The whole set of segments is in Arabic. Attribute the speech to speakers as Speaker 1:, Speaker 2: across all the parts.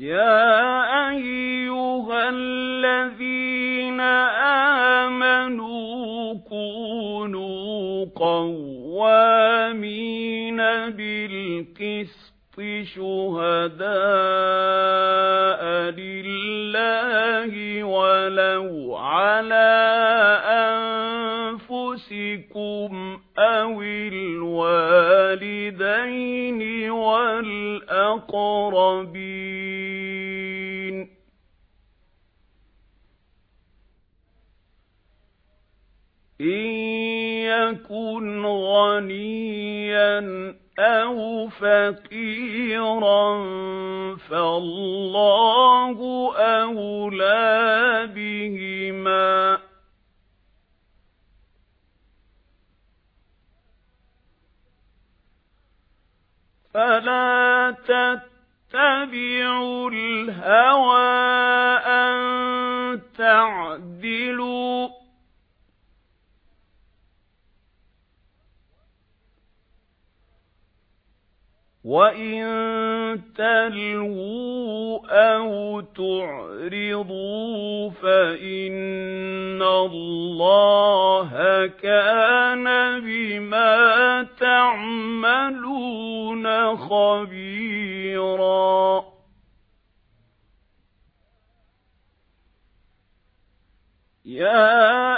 Speaker 1: يَا أَيُّهَا الَّذِينَ آمَنُوا كُونُوا قَوَّامِينَ بِالْقِسْطِ شُهَدَاءَ لِلَّهِ وَلَوْ عَلَى أَنفُسِكُمْ أَوِ الْوَالِدَيْنِ وَالْأَقْرَبِينَ إِن يَكُنْ غَنِيًّا أَوْ فَقِيرًا فَاللَّهُ أَوْلَى بِهِمَا فَلَا تَتَّبِعُوا الْهَوَى وَإِن تَلْوُوا أَوْ تُعْرِضُوا فَإِنَّ اللَّهَ كَانَ بِمَا تَعْمَلُونَ خَبِيرًا يَا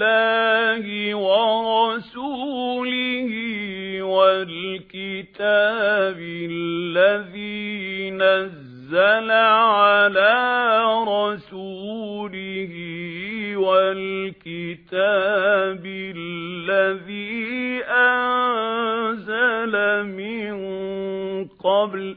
Speaker 1: بِاللَّهِ وَرَسُولِهِ وَالْكِتَابِ الَّذِي نَزَّلَ عَلَى رَسُولِهِ وَالْكِتَابِ الَّذِي أَنزَلَ مِن قَبْلُ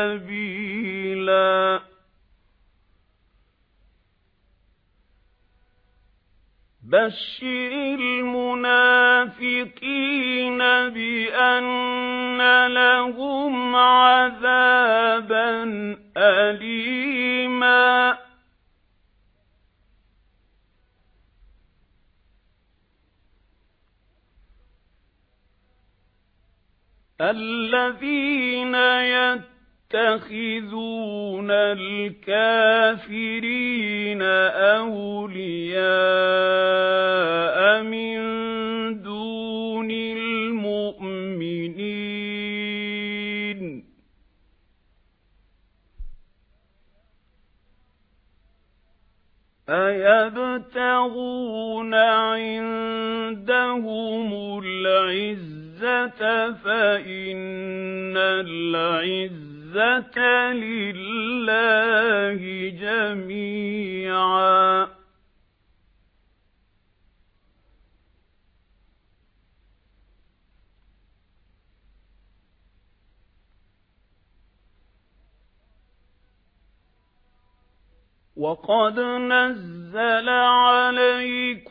Speaker 1: سَبِيلًا. بَشِّرِ الْمُنَافِقِينَ بِأَنَّ لَهُمْ عَذَابًا أَلِيمًا. الَّذِينَ يَتَّخِذُونَ الْكَافِرِينَ أَوْلِيَاءَ مِن دُونِ الْمُؤْمِنِينَ. أَيَبْتَغُونَ عِندَهُمُ الْعِزَّةَ فَإِنَّ الْعِزَّةَ لِلَّهِ جَمِيعًا. وَقَدْ نَزَّلَ عَلَيْكُمْ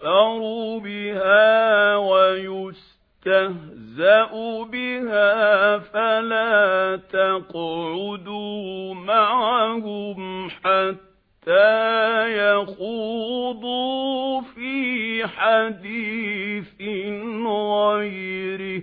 Speaker 1: يُكْفَرُ بِهَا وَيُسْتَهْزَأُ يُسْتَهْزَأُ بِهَا فَلَا تَقْعُدُوا مَعَهُمْ حَتَّى يَخُوضُوا فِي حَدِيثٍ غَيْرِهِ